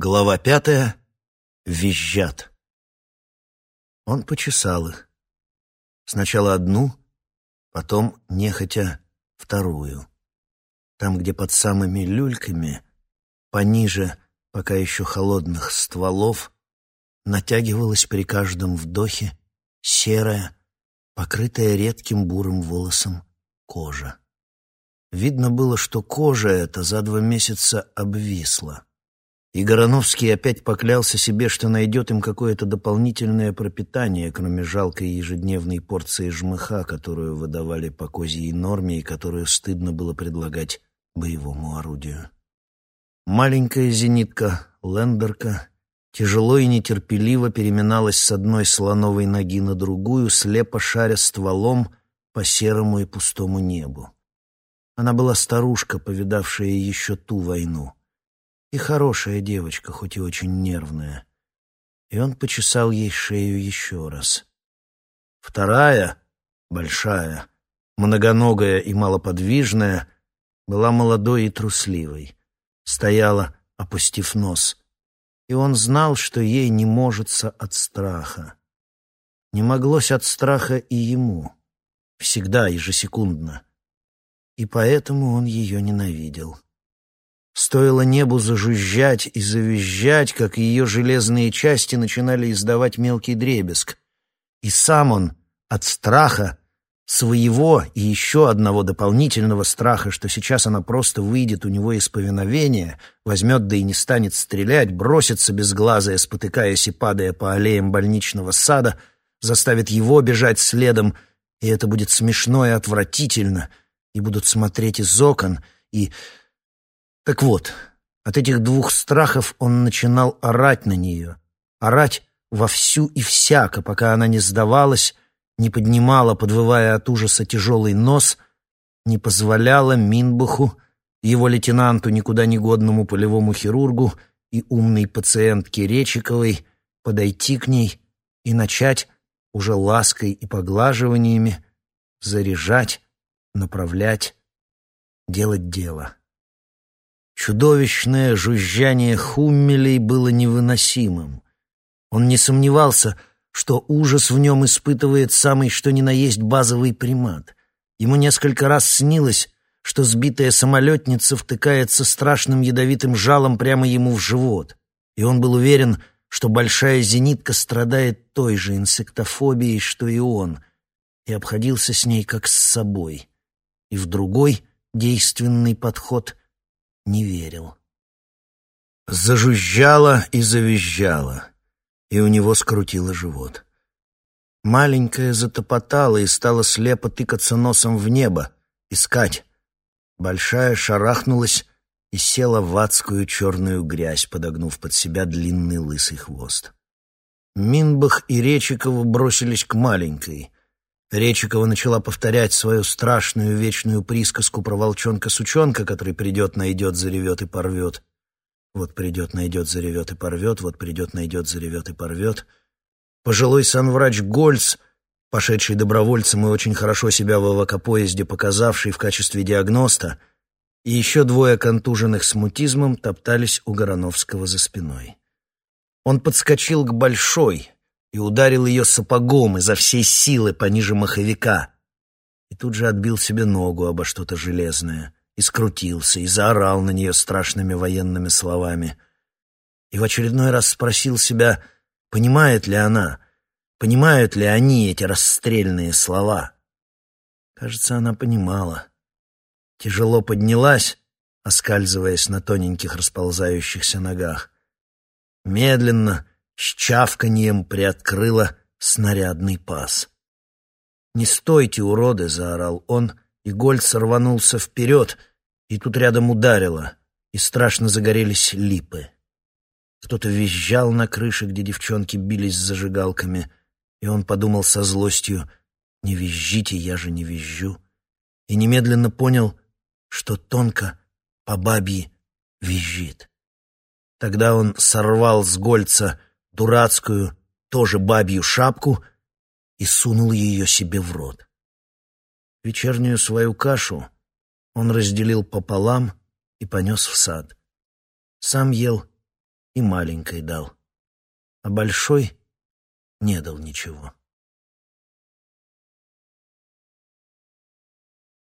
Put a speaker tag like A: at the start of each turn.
A: Глава пятая. Визжат. Он почесал их. Сначала одну, потом, нехотя, вторую. Там, где под самыми люльками, пониже, пока еще холодных стволов, натягивалась при каждом вдохе серая, покрытая редким бурым волосом кожа. Видно было, что кожа эта за два месяца обвисла. И Гороновский опять поклялся себе, что найдет им какое-то дополнительное пропитание, кроме жалкой ежедневной порции жмыха, которую выдавали по козьей норме и которую стыдно было предлагать боевому орудию. Маленькая зенитка, лендерка, тяжело и нетерпеливо переминалась с одной слоновой ноги на другую, слепо шаря стволом по серому и пустому небу. Она была старушка, повидавшая еще ту войну. И хорошая девочка, хоть и очень нервная. И он почесал ей шею еще раз. Вторая, большая, многоногая и малоподвижная, была молодой и трусливой. Стояла, опустив нос. И он знал, что ей не можется от страха. Не моглось от страха и ему. Всегда, ежесекундно и поэтому он ее ненавидел. Стоило небу зажужжать и завизжать, как ее железные части начинали издавать мелкий дребезг. И сам он от страха, своего и еще одного дополнительного страха, что сейчас она просто выйдет у него из повиновения, возьмет да и не станет стрелять, бросится безглазая, спотыкаясь и падая по аллеям больничного сада, заставит его бежать следом, и это будет смешно и отвратительно — и будут смотреть из окон, и... Так вот, от этих двух страхов он начинал орать на нее, орать вовсю и всяко, пока она не сдавалась, не поднимала, подвывая от ужаса тяжелый нос, не позволяла Минбуху, его лейтенанту, никуда не годному полевому хирургу и умной пациентке Речиковой подойти к ней и начать уже лаской и поглаживаниями заряжать, направлять, делать дело. Чудовищное жужжание хуммелей было невыносимым. Он не сомневался, что ужас в нем испытывает самый что ни на есть базовый примат. Ему несколько раз снилось, что сбитая самолетница втыкается страшным ядовитым жалом прямо ему в живот, и он был уверен, что большая зенитка страдает той же инсектофобией, что и он, и обходился с ней как с собой и в другой действенный подход не верил. Зажужжало и завизжало, и у него скрутило живот. Маленькая затопотала и стала слепо тыкаться носом в небо, искать. Большая шарахнулась и села в адскую черную грязь, подогнув под себя длинный лысый хвост. Минбах и Речикова бросились к маленькой — Речикова начала повторять свою страшную вечную присказку про волчонка-сучонка, который придет, найдет, заревет и порвет. Вот придет, найдет, заревет и порвет, вот придет, найдет, заревет и порвет. Пожилой санврач Гольц, пошедший добровольцем и очень хорошо себя в АВК-поезде показавший в качестве диагноста, и еще двое контуженных с мутизмом топтались у Гороновского за спиной. Он подскочил к большой, и ударил ее сапогом изо всей силы пониже маховика. И тут же отбил себе ногу обо что-то железное, и скрутился, и заорал на нее страшными военными словами. И в очередной раз спросил себя, понимает ли она, понимают ли они эти расстрельные слова. Кажется, она понимала. Тяжело поднялась, оскальзываясь на тоненьких расползающихся ногах. Медленно, с чавканьем приоткрыла снарядный паз. «Не стойте, уроды!» — заорал он, и Гольц рванулся вперед, и тут рядом ударило, и страшно загорелись липы. Кто-то визжал на крыше, где девчонки бились с зажигалками, и он подумал со злостью «Не визжите, я же не визжу», и немедленно понял, что тонко по бабье визжит. Тогда он сорвал с Гольца дурацкую, тоже бабью шапку и сунул ее себе в рот. Вечернюю свою кашу он разделил пополам и понес в сад. Сам ел и маленькой дал, а большой не дал ничего.